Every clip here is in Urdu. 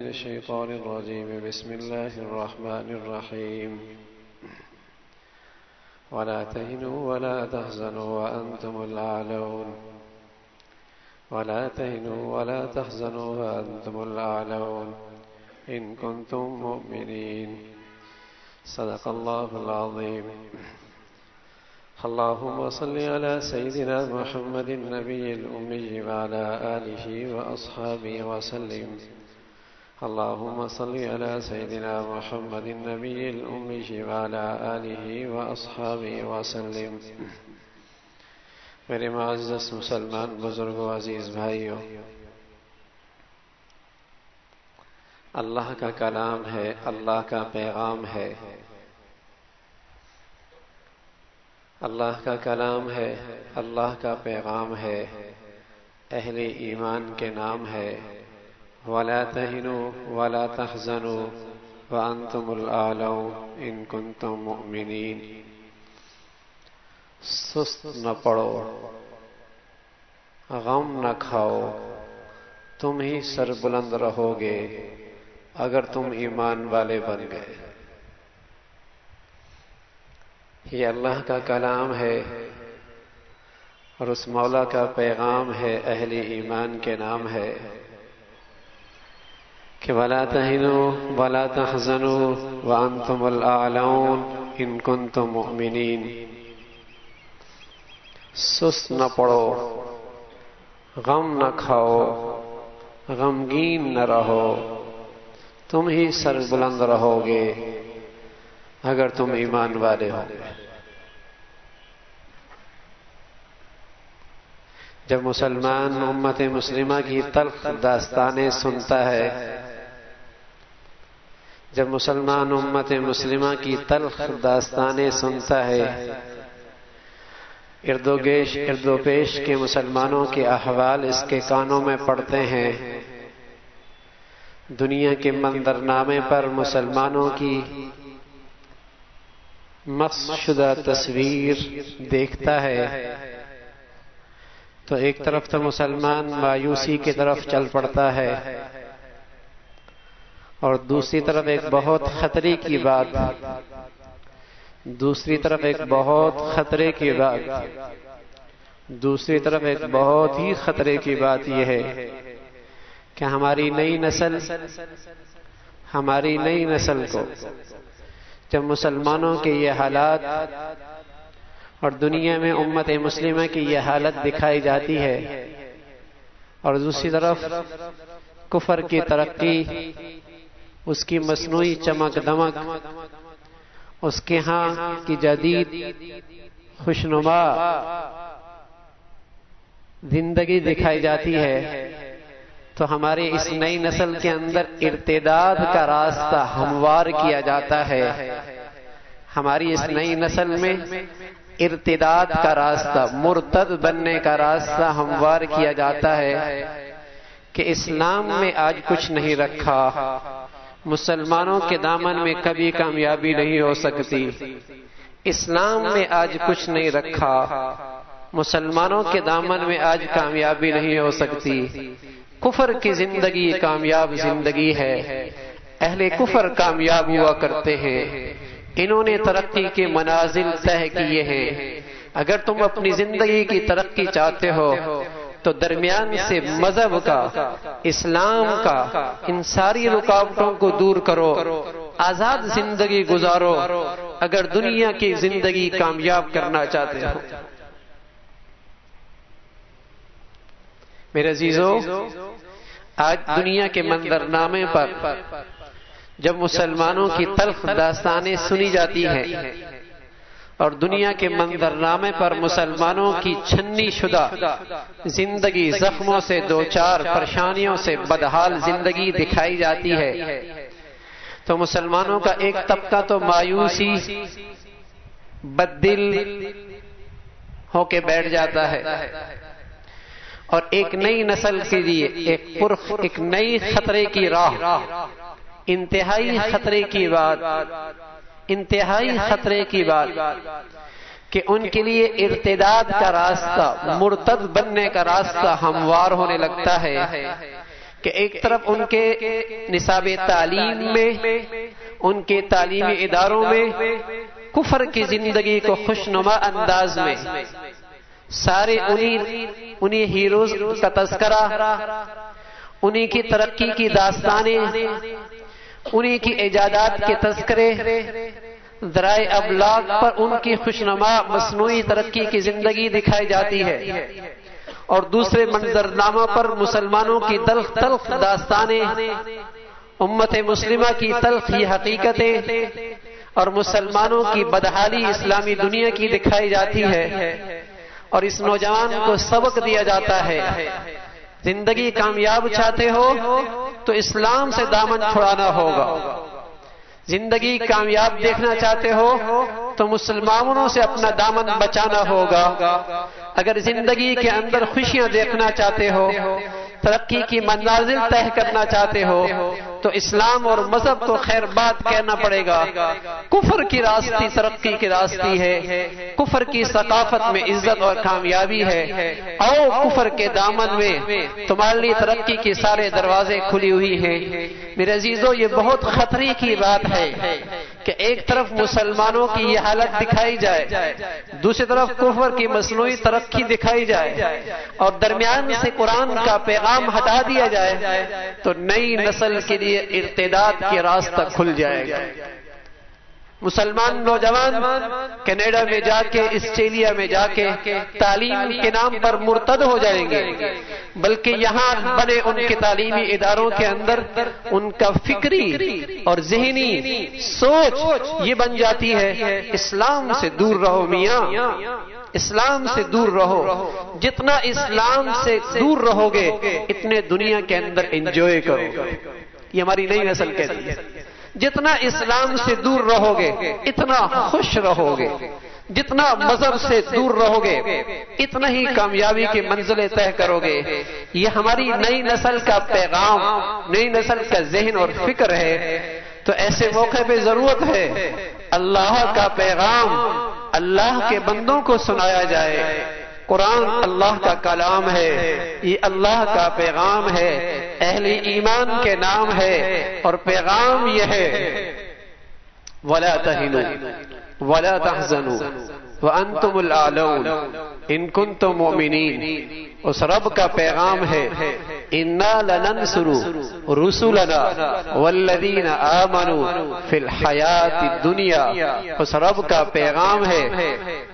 الشيطان الرجيم. بسم الله الرحمن الرحيم. ولا تهنوا ولا تحزنوا وأنتم الأعلون. ولا تهنوا ولا تحزنوا وأنتم الأعلون. إن كنتم مؤمنين. صدق الله العظيم. اللهم صل على سيدنا محمد النبي الأمي وعلى آله وأصحابه وسلم. اللهم صل على سيدنا محمد النبي الأمي وعلى آله وأصحابه وسلم. میرے معزز مسلمان، بزرگ و عزیز بھائیوں، اللہ کا کلام ہے، اللہ کا پیغام ہے۔ اللہ کا کلام ہے، اللہ کا پیغام ہے۔ اہل ایمان کے نام ہے۔ ولا تهنوا ولا تحزنوا وأنتم الأعلون إن كنتم مؤمنين. سست نہ پڑو غم نہ کھاؤ، تم ہی سر بلند رہو گے اگر تم ایمان والے بن گئے۔ یہ اللہ کا کلام ہے اور اس مولا کا پیغام ہے، اہل ایمان کے نام ہے۔ کہ ولا تهنوا ولا تحزنوا وانتم الاعلون ان کنتم مؤمنین سست نہ پڑو غم نہ کھاؤ، غمگین نہ رہو۔ تم ہی سر بلند رہو گے اگر تم ایمان والے ہو۔ جب مسلمان امت مسلمہ کی تلخ داستانیں سنتا ہے جب مسلمان امت مسلمہ کی تلخ داستانیں سنتا ہے، ارد و گیش، ارد و پیش کے مسلمانوں کے احوال اس کے کانوں میں پڑتے ہیں۔ دنیا کے منظر نامے پر مسلمانوں کی مس شدہ تصویر دیکھتا ہے۔ تو ایک طرف تو مسلمان مایوسی کی طرف چل پڑتا ہے۔ اور دوسری طرف ایک بہت خطرے کی بات دوسری طرف ایک بہت خطرے کی بات۔ دوسری طرف ایک بہت ہی خطرے کی بات یہ ہے کہ ہماری نئی نسل ہماری نئی نسل کو۔ جب مسلمانوں کے یہ حالات اور دنیا میں امت مسلمہ کی یہ حالت دکھائی جاتی ہے اور دوسری طرف کفر کی ترقی اس کی مصنوعی چمک دمک، اس کے ہاں کی جدید خوشنما زندگی دکھائی جاتی ہے۔ تو ہماری اس نئی نسل کے اندر ارتداد کا راستہ ہموار کیا جاتا ہے۔ ہماری اس نئی نسل میں ارتداد کا راستہ، مرتد بننے کا راستہ ہموار کیا جاتا ہے کہ اسلام میں آج کچھ نہیں رکھا۔ مسلمانوں کے دامن میں کبھی کامیابی نہیں ہو سکتی۔ اسلام میں آج کچھ نہیں رکھا۔ مسلمانوں کے دامن میں آج کامیابی نہیں ہو سکتی۔ کفر کی زندگی کامیاب زندگی ہے۔ اہل کفر کامیاب ہوا کرتے ہیں۔ انہوں نے ترقی کے منازل طے کیے ہیں۔ اگر تم اپنی زندگی کی ترقی چاہتے ہو تو درمیان سے مذہب کا، اسلام کا، ان ساری رکاوٹوں کو دور کرو، آزاد زندگی گزارو، اگر دنیا کی زندگی کامیاب کرنا چاہتے ہو۔ میرے عزیزو، آج دنیا کے منظر نامے پر جب مسلمانوں کی تلخ داستانیں سنی جاتی ہیں اور دنیا کے منظر نامے پر مسلمانوں کی چھنی شدہ زندگی زخموں سے دو چار پریشانیوں سے بدحال زندگی دکھائی جاتی ہے۔ تو مسلمانوں کا ایک طبقہ تو مایوسی بدل ہو کے بیٹھ جاتا ہے۔ اور ایک نئی نسل کے لیے ایک پرخ، ایک نئی خطرے کی راہ، انتہائی خطرے کی بات انتہائی خطرے کی بات کہ ان کے لیے ارتداد کا راستہ، مرتد بننے کا راستہ ہموار ہونے لگتا ہے کہ ایک طرف ان کے نصاب تعلیم میں، ان کے تعلیمی اداروں میں، کفر کی زندگی کو خوشنما انداز میں، سارے انہیں ہیروز کا تذکرہ انہیں کی ترقی کی داستانیں انہیں کی ایجادات کے تذکرے، ذرائع ابلاغ پر ان کی خوشنما مصنوعی ترقی کی زندگی دکھائی جاتی ہے۔ اور دوسرے منظر نامہ پر مسلمانوں کی تلخ تلخ داستانیں، امت مسلمہ کی تلخ یہ حقیقتیں، اور مسلمانوں کی بدحالی اسلامی دنیا کی دکھائی جاتی ہے۔ اور اس نوجوان کو سبق دیا جاتا ہے۔ زندگی کامیاب چاہتے ہو تو اسلام سے دامن چھڑانا ہوگا۔ زندگی کامیاب دیکھنا چاہتے ہو تو مسلمانوں سے اپنا دامن بچانا ہوگا۔ اگر زندگی کے اندر خوشیاں دیکھنا چاہتے ہو ترقی کی منازل طے کرنا چاہتے ہو، تو اسلام اور مذہب کو خیر بات کہنا پڑے گا۔ کفر کی راستی ترقی کی راستی ہے۔ کفر کی ثقافت میں عزت اور کامیابی ہے۔ او کفر کے دامن میں تمہارے لیے ترقی کی سارے دروازے کھلی ہوئی ہیں۔ میرے عزیزوں یہ بہت خطرے کی بات ہے۔ کہ ایک طرف مسلمانوں کی یہ حالت دکھائی جائے، دوسری طرف کفر کی مصنوعی ترقی دکھائی جائے اور درمیان سے قرآن کا پیغام ہٹا دیا جائے، تو نئی نسل کے لیے ارتداد کی راستہ کھل جائے گا۔ مسلمان نوجوان کینیڈا میں جا کے آسٹریلیا میں جا کے تعلیم کے نام پر مرتد ہو جائیں گے۔ بلکہ یہاں بنے ان کے تعلیمی اداروں کے اندر ان کا فکری اور ذہنی سوچ یہ بن جاتی ہے اسلام سے دور رہو میاں اسلام سے دور رہو جتنا اسلام سے دور رہو گے اتنے دنیا کے اندر انجوائے کرو۔ یہ ہماری نئی نسل کہتی ہے جتنا اسلام سے دور رہو گے اتنا خوش رہو گے۔ جتنا مذہب سے دور رہو گے اتنا ہی کامیابی کی منزلیں طے کرو گے۔ یہ ہماری نئی نسل کا پیغام، نئی نسل کا ذہن اور فکر ہے۔ تو ایسے موقع پہ ضرورت ہے اللہ کا پیغام اللہ کے بندوں کو سنایا جائے۔ قرآن اللہ کا کلام ہے، یہ اللہ کا پیغام ہے۔ اہل ایمان کے نام ہے اور پیغام یہ ہے۔ ولا تهنوا، ولا تحزنوا، وانتم الاعلون ان کنتم مؤمنین اس رب کا پیغام ہے انا لننصر رسلنا والذین آمنوا فی الحیات الدنیا. اس رب کا پیغام ہے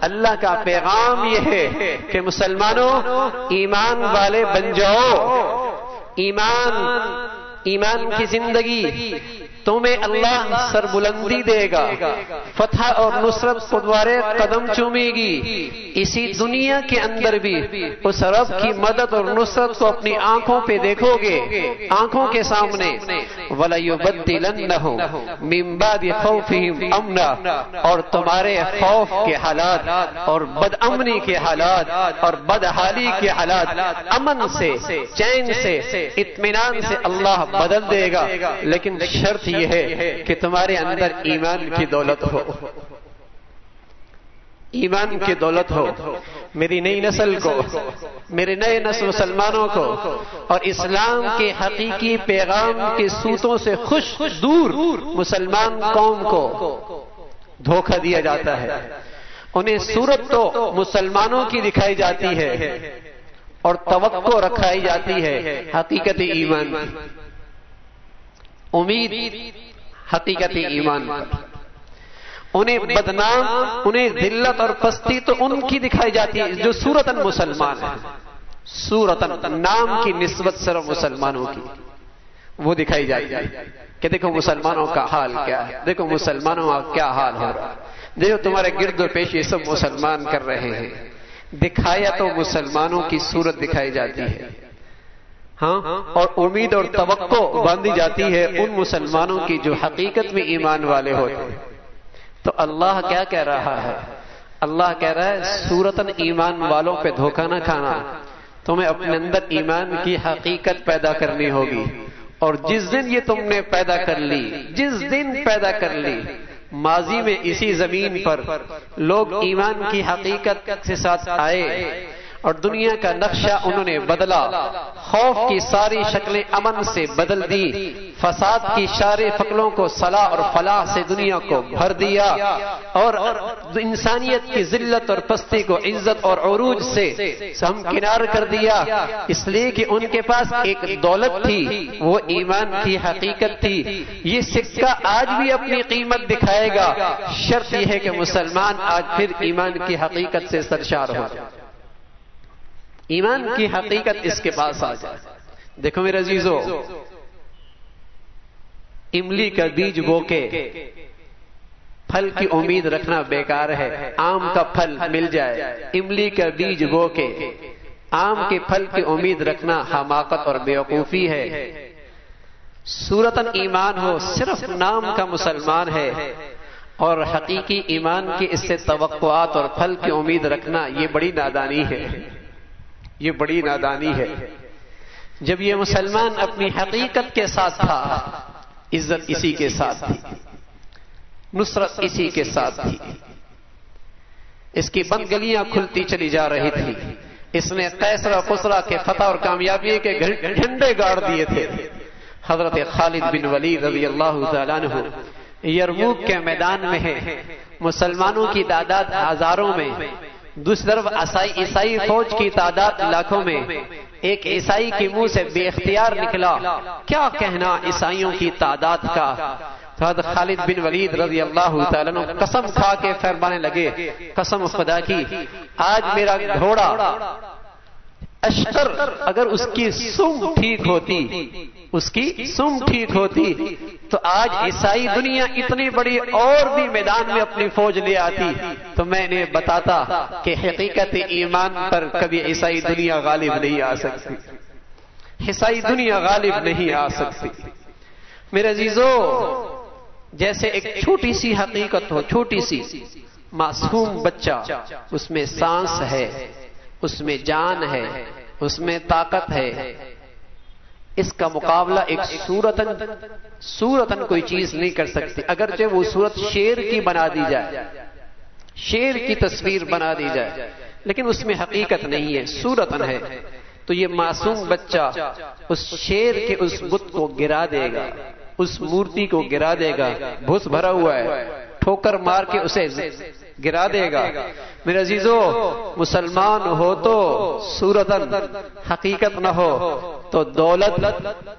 اللہ کا پیغام یہ ہے کہ مسلمانوں، ایمان والے بن جاؤ۔ ایمان ایمان کی زندگی۔ تمہیں اللہ سر بلندی دے گا۔ فتح اور نصرت کو قدم چومے گی۔ اسی دنیا کے اندر بھی اس رب کی مدد اور نصرت کو اپنی آنکھوں پہ دیکھو گے۔ آنکھوں کے سامنے۔ وَلَيُبَدِّلَنَّهُمْ مِن بَعْدِ خَوْفِهِمْ امنا اور تمہارے خوف کے حالات اور بد امنی کے حالات اور بدحالی کے حالات امن سے، چین سے، اطمینان سے اللہ بدل دے گا۔ لیکن شرط یہ ہے کہ تمہارے اندر ایمان کی دولت ہو۔ ایمان کی دولت ہو۔ میری نئی نسل کو، میرے نئے نسل مسلمانوں کو اور اسلام کے حقیقی پیغام کے سوتوں سے خوش دور مسلمان قوم کو دھوکہ دیا جاتا ہے۔ انہیں صورت تو مسلمانوں کی دکھائی جاتی ہے اور توقع رکھائی جاتی ہے حقیقت ایمان امید، حقیقت ایمان۔ انہیں بدنام، انہیں ذلت اور پستی تو ان کی دکھائی جاتی ہے جو سورتن مسلمان ہے سورتن نام کی نسبت صرف مسلمانوں کی۔ وہ دکھائی جاتی ہے کہ دیکھو مسلمانوں کا حال کیا ہے۔ دیکھو مسلمانوں کا کیا حال ہو رہا ہے۔ دیکھو تمہارے گرد و پیش یہ سب مسلمان کر رہے ہیں۔ دکھایا تو مسلمانوں کی صورت دکھائی جاتی ہے۔ ہاں اور امید اور توقع باندھی جاتی ہے ان مسلمانوں کی جو حقیقت میں ایمان والے ہوتے ہیں۔ تو اللہ کیا کہہ رہا ہے؟ اللہ کہہ رہا ہے سورتن ایمان والوں پہ دھوکہ نہ کھانا۔ تمہیں اپنے اندر ایمان کی حقیقت پیدا کرنی ہوگی۔ اور جس دن یہ تم نے پیدا کر لی، جس دن پیدا کر لی، ماضی میں اسی زمین پر لوگ ایمان کی حقیقت کے ساتھ آئے۔ اور دنیا کا نقشہ انہوں نے بدلا۔ خوف کی ساری شکلیں امن سے بدل دی۔ فساد کی سارے فکلوں کو صلاح اور فلاح سے دنیا کو بھر دیا۔ اور انسانیت کی ذلت اور پستی کو عزت اور عروج سے ہم کنار کر دیا۔ اس لیے کہ ان کے پاس ایک دولت تھی، وہ ایمان کی حقیقت تھی۔ یہ سکہ آج بھی اپنی قیمت دکھائے گا۔ شرط یہ ہے کہ مسلمان آج پھر ایمان کی حقیقت سے سرشار ہو جائے۔ ایمان کی حقیقت اس کے پاس آ جائے۔ دیکھو میرے عزیزو، املی کا بیج بو کے پھل کی امید رکھنا بیکار ہے۔ آم کا پھل مل جائے۔ املی کا بیج بو کے آم کے پھل کی امید رکھنا حماقت اور بیوقوفی ہے۔ سورتن ایمان ہو، صرف نام کا مسلمان ہے۔ اور حقیقی ایمان کی اس سے توقعات اور پھل کی امید رکھنا یہ بڑی نادانی ہے۔ یہ بڑی نادانی ہے۔ جب یہ مسلمان اپنی حقیقت کے ساتھ تھا، عزت اسی کے ساتھ تھی، نصرت اسی کے ساتھ تھی۔ اس کی بند گلیاں کھلتی چلی جا رہی تھی۔ اس نے قیسرا خسرا کے فتح اور کامیابی کے جھنڈے گاڑ دیے تھے۔ حضرت خالد بن ولی رضی اللہ تعالیٰ عنہ یرموک کے میدان میں ہے مسلمانوں کی تعداد ہزاروں میں۔ دوسری طرف عیسائی فوج کی تعداد لاکھوں میں ایک عیسائی کے منہ سے بے اختیار نکلا۔ کیا کہنا عیسائیوں کی تعداد کا؟ حضرت خالد بن ولید رضی اللہ تعالیٰ قسم کھا کے فرمانے لگے، قسم خدا کی، آج میرا گھوڑا اشکر اگر اس کی سم ٹھیک ہوتی، اس کی سم ٹھیک ہوتی، تو آج عیسائی دنیا اتنی بڑی اور بھی میدان میں اپنی فوج لے آتی۔ تو میں نے بتاتا کہ حقیقت ایمان پر کبھی عیسائی دنیا غالب نہیں آ سکتی۔ عیسائی دنیا غالب نہیں آ سکتی۔ میرے عزیزو، جیسے ایک چھوٹی سی حقیقت ہو، چھوٹی سی معصوم بچہ، اس میں سانس ہے۔ اس میں جان ہے، اس میں طاقت ہے۔ اس کا مقابلہ ایک سورتن سورتن کوئی چیز نہیں کر سکتی، اگرچہ وہ صورت شیر کی بنا دی جائے۔ شیر کی تصویر بنا دی جائے، لیکن اس میں حقیقت نہیں ہے سورتن ہے۔ تو یہ معصوم بچہ اس شیر کے اس بت کو گرا دے گا، اس مورتی کو گرا دے گا، بھس بھرا ہوا ہے، ٹھوکر مار کے اسے گرا دے گا۔ میرے عزیزو، مسلمان ہو تو سورتن حقیقت نہ ہو تو دولت،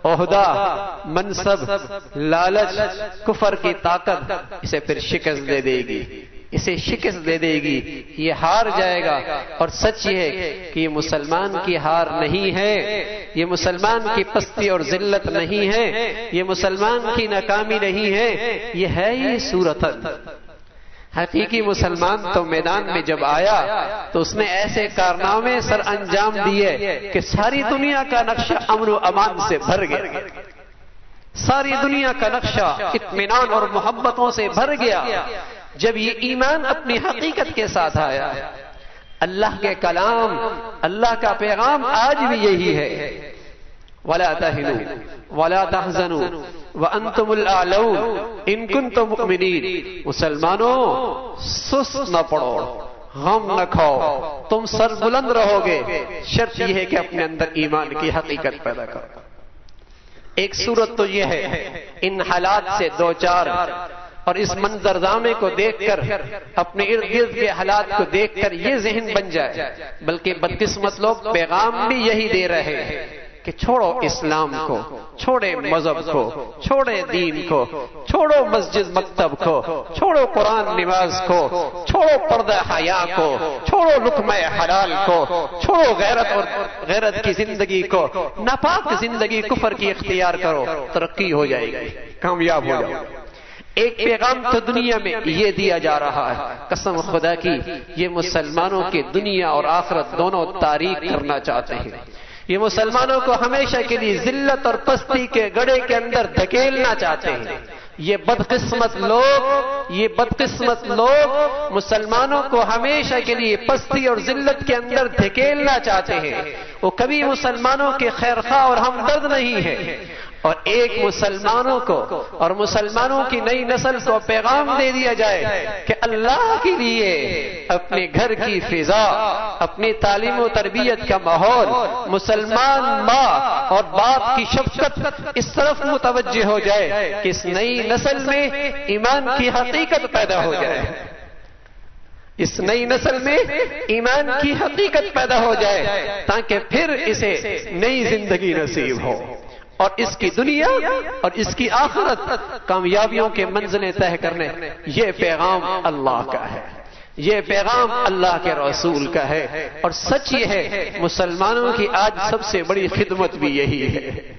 عہدہ، منصب، لالچ، کفر کی طاقت اسے پھر شکست دے دے گی۔ اسے شکست دے دے گی۔ یہ ہار جائے گا۔ اور سچ یہ ہے کہ یہ مسلمان کی ہار نہیں ہے۔ یہ مسلمان کی پستی اور ذلت نہیں ہے۔ یہ مسلمان کی ناکامی نہیں ہے۔ یہ ہے یہ سورتن حقیقی مسلمان تو میدان میں جب آیا تو اس نے ایسے کارنامے سر انجام دیے کہ ساری دنیا کا نقشہ امن و امان سے بھر گیا۔ ساری دنیا کا نقشہ اطمینان اور محبتوں سے بھر گیا۔ جب یہ ایمان اپنی حقیقت کے ساتھ آیا۔ اللہ کے کلام، اللہ کا پیغام آج بھی یہی ہے۔ ولا تهنوا، ولا تحزنوا۔ وانتم الاعلون ان كنتم مؤمنين مسلمانوں، سست نہ پڑو، غم نہ کھاؤ، تم سر بلند رہو گے شرط یہ ہے کہ اپنے اندر ایمان کی حقیقت پیدا کرو۔ ایک صورت تو یہ ہے، ان حالات سے دو چار، اور اس منظرنامے کو دیکھ کر اپنے ارد گرد کے حالات کو دیکھ کر یہ ذہن بن جائے، بلکہ بدقسمت لوگ پیغام بھی یہی دے رہے ہیں۔ کہ چھوڑو اسلام کو، چھوڑے مذہب کو، چھوڑے دین کو، چھوڑو مسجد مکتب کو، چھوڑو قرآن نماز کو، چھوڑو پردہ حیا کو، چھوڑو لکم حلال کو، چھوڑو غیرت اور غیرت کی زندگی کو، ناپاک زندگی کفر کی اختیار کرو، ترقی ہو جائے گی، کامیاب ہو جاؤ۔ ایک پیغام تو دنیا میں یہ دیا جا رہا ہے، قسم خدا کی، یہ مسلمانوں کی دنیا اور آخرت دونوں تاریخ کرنا چاہتے ہیں۔ یہ مسلمانوں کو ہمیشہ کے لیے ذلت اور پستی کے گڑے کے اندر دھکیلنا چاہتے ہیں۔ یہ بدقسمت لوگ، یہ بدقسمت لوگ مسلمانوں کو ہمیشہ کے لیے پستی اور ذلت کے اندر دھکیلنا چاہتے ہیں۔ وہ کبھی مسلمانوں کے خیرخواہ اور ہمدرد نہیں ہے اور ایک مسلمانوں کو اور مسلمانوں کی نئی نسل کو پیغام دے دیا جائے کہ اللہ کے لیے اپنے گھر کی فضا، اپنی تعلیم و تربیت کا ماحول، مسلمان ماں اور باپ کی شفقت اس طرف متوجہ ہو جائے کہ اس نئی نسل میں ایمان کی حقیقت پیدا ہو جائے۔ اس نئی نسل میں ایمان کی حقیقت پیدا ہو جائے تاکہ پھر اسے نئی زندگی نصیب ہو۔ اور اس کی دنیا اور اس کی آخرت کامیابیوں کے منزلیں طے کرنے، یہ پیغام اللہ کا ہے۔ یہ پیغام اللہ کے رسول کا ہے۔ اور سچ یہ ہے، مسلمانوں کی آج سب سے بڑی خدمت بھی یہی ہے۔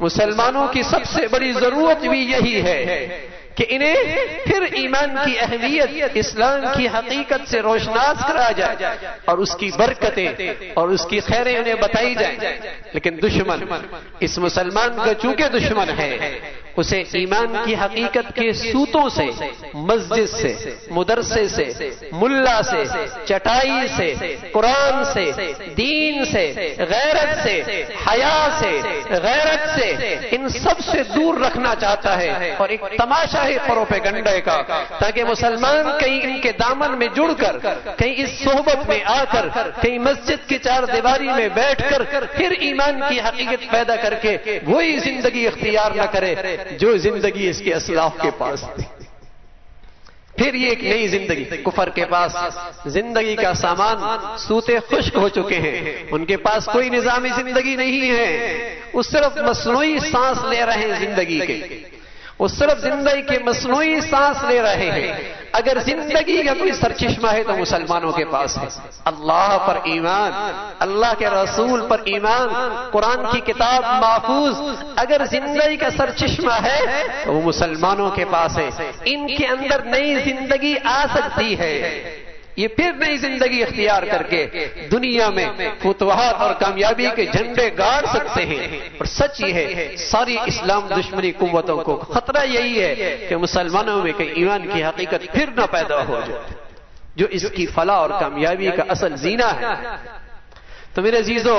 مسلمانوں کی سب سے بڑی ضرورت بھی یہی ہے۔ کہ انہیں پھر ایمان کی اہمیت، اسلام کی حقیقت سے روشناس کرا جائے اور اس کی برکتیں اور اس کی خیریں انہیں بتائی جائیں۔ لیکن دشمن، اس مسلمان کا چونکہ دشمن ہے اسے ایمان کی حقیقت کے سوتوں سے، مسجد سے، مدرسے سے، ملا سے، چٹائی سے، قرآن سے، دین سے، غیرت سے، حیا سے، غیرت سے، ان سب سے دور رکھنا چاہتا ہے اور ایک تماشا ہے پرو گنڈے کا، تاکہ مسلمان کہیں ان کے دامن میں جڑ کر، کہیں اس صحبت میں آ کر، کہیں مسجد کی چار دیواری میں بیٹھ کر، پھر ایمان کی حقیقت پیدا کر کے وہی زندگی اختیار نہ کرے۔ جو زندگی اس کے اسلاف کے پاس تھی۔ پھر یہ ایک نئی زندگی، کفر کے پاس۔ زندگی کا سامان سوتے خشک ہو چکے ہیں۔ ان کے پاس کوئی نظامی زندگی نہیں ہے۔ وہ صرف مصنوعی سانس لے رہے ہیں زندگی کے۔ وہ صرف زندگی کے مصنوعی سانس لے رہے ہیں۔ اگر زندگی کا کوئی سرچشمہ ہے تو مسلمانوں کے پاس ہے۔ اللہ پر ایمان، اللہ کے رسول پر ایمان، قرآن کی کتاب محفوظ۔ اگر زندگی کا سرچشمہ ہے تو وہ مسلمانوں کے پاس ہے۔ ان کے اندر نئی زندگی آ سکتی ہے۔ یہ پھر نئی زندگی اختیار کر کے دنیا میں فتوحات اور کامیابی کے جھنڈے گاڑ سکتے ہیں۔ اور سچ یہ ہے، ساری اسلام دشمنی قوتوں کو خطرہ یہی ہے کہ مسلمانوں میں کہیں ایمان کی حقیقت پھر نہ پیدا ہو جائے۔ جو اس کی فلاح اور کامیابی کا اصل زینہ ہے۔ تو میرے عزیزو،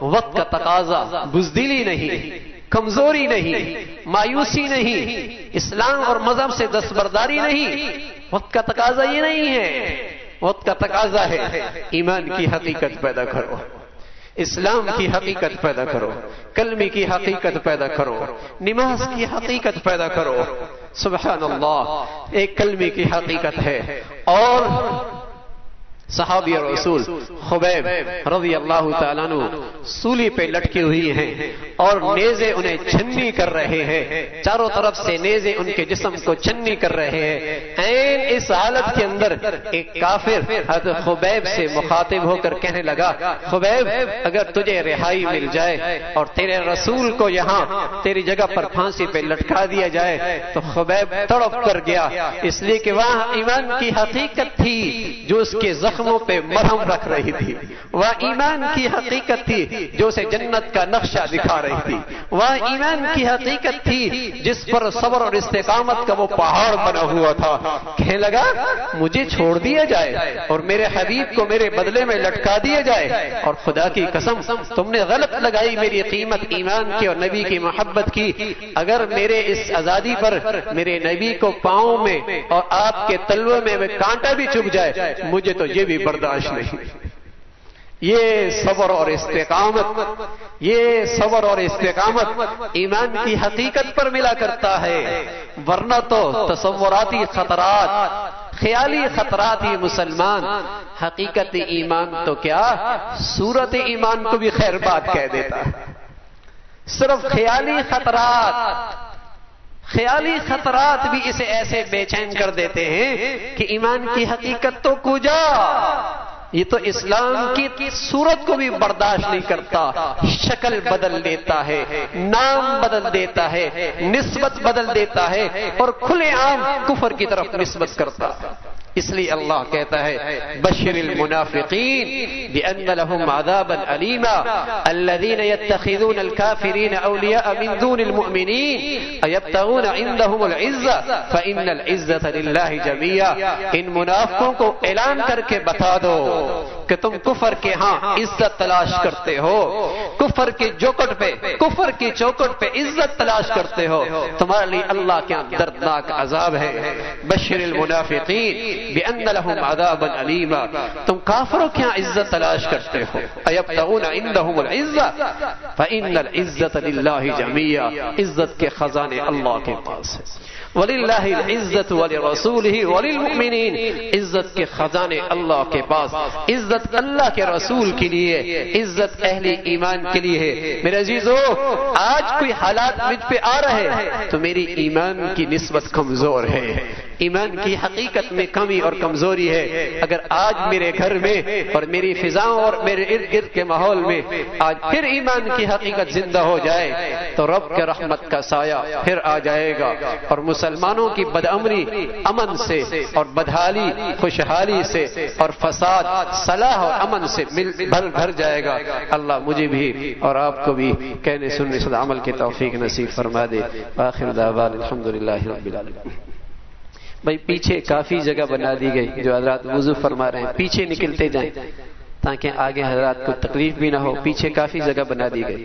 وقت کا تقاضا بزدلی نہیں، کمزوری نہیں، مایوسی نہیں، اسلام اور مذہب سے دستبرداری نہیں۔ وقت کا تقاضا یہ نہیں ہے وقت کا تقاضا ہے، ایمان کی حقیقت پیدا کرو۔ اسلام کی حقیقت پیدا کرو، کلمی کی حقیقت پیدا کرو، نماز کی حقیقت پیدا کرو۔ سبحان اللہ، ایک کلمی کی حقیقت ہے۔ اور صحابی رسول خبیب رضی اللہ تعالیٰ سولی پہ لٹکی ہوئی ہیں اور نیزے انہیں چھنی کر رہے ہیں۔ چاروں طرف سے نیزے ان کے جسم کو چھنی کر رہے ہیں۔ این اس حالت کے اندر ایک کافر حضرت خبیب سے مخاطب ہو کر کہنے لگا، خبیب، اگر تجھے رہائی مل جائے اور تیرے رسول کو یہاں تیری جگہ پر پھانسی پہ لٹکا دیا جائے تو خبیب تڑپ کر گیا۔ اس لیے کہ وہاں ایمان کی حقیقت تھی جو اس کے زخم زخموں پہ مرہم رکھ رہی تھی۔ وہ ایمان کی حقیقت تھی جو اسے جنت کا نقشہ دکھا رہی تھی۔ وہ ایمان کی حقیقت تھی جس پر صبر اور استقامت کا وہ پہاڑ بنا ہوا تھا۔ کہنے لگا، مجھے چھوڑ دیا جائے اور میرے حبیب کو میرے بدلے میں لٹکا دیا جائے۔ اور خدا کی قسم، تم نے غلط لگائی میری قیمت ایمان کی اور نبی کی محبت کی۔ اگر میرے اس آزادی پر میرے نبی کو پاؤں میں اور آپ کے تلوے میں کانٹا بھی چپ جائے، مجھے تو یہ بھی برداشت نہیں۔ یہ صبر اور استقامت، یہ صبر اور استقامت ایمان کی حقیقت پر ملا کرتا ہے۔ ورنہ تو تصوراتی خطرات، خیالی خطرات ہی مسلمان۔ حقیقت ایمان تو کیا؟ صورت ایمان کو بھی خیر بات کہہ دیتا ہے۔ صرف خیالی خطرات خیالی خطرات بھی اسے ایسے بے چین کر دیتے ہیں کہ ایمان کی حقیقت تو کجا۔ یہ تو اسلام کی صورت کو بھی برداشت نہیں کرتا، شکل بدل دیتا ہے، نام بدل دیتا ہے، نسبت بدل دیتا ہے اور کھلے عام کفر کی طرف نسبت کرتا۔ اس لیے اللہ کہتا ہے، بشر المنافقین بأن لهم عذابا علیما الذين يتخذون الكافرين اولیاء من دون المؤمنین ایبتغون عندهم العزة. فإن العزة لله جميعا. ان منافقوں کو اعلان کر کے بتا دو۔ کہ تم کفر کے ہاں عزت تلاش کرتے ہو۔ کفر کی چوکٹ پہ، کفر کی چوکٹ پہ عزت تلاش کرتے ہو۔ تمہارے لیے اللہ کے ہاں دردناک عذاب ہے۔ بشر المنافقین بأن لهم عذابا علیما تم کافروں کے ہاں عزت تلاش کرتے ہو۔ ایبتغون عندهم العزة، فإن العزت للہ جميعا عزت کے خزانے اللہ کے پاس ہے وللہ رسول ہی وللمؤمنین عزت کے خزانے اللہ کے پاس، عزت اللہ کے رسول کے لیے، عزت اہل ایمان کے لیے ہے۔ میرے عزیزو، آج کوئی حالات مجھ پہ آ رہے ہیں تو میری ایمان کی نسبت کمزور ہے۔ ایمان کی حقیقت میں کمی اور کمزوری ہے۔ اگر آج میرے گھر میں اور میری فضاؤں اور میرے ارد گرد کے ماحول میں آج پھر ایمان کی حقیقت زندہ ہو جائے، تو رب کے رحمت کا سایہ پھر آ جائے گا۔ اور مسلمانوں کی بدعمری امن سے اور بدحالی، خوشحالی سے اور فساد، صلاح اور امن سے مل، بھر بھر جائے گا۔ اللہ مجھے بھی اور آپ کو بھی کہنے سننے سے عمل کی توفیق نصیب فرما دے۔ آخر دعوان الحمدللہ رب العالمین۔ بھائی پیچھے کافی جگہ بنا دی گئی جو حضرات وضو فرما رہے ہیں۔ پیچھے نکلتے جائیں تاکہ آگے حضرات کو تکلیف بھی نہ ہو، پیچھے کافی جگہ بنا دی گئی۔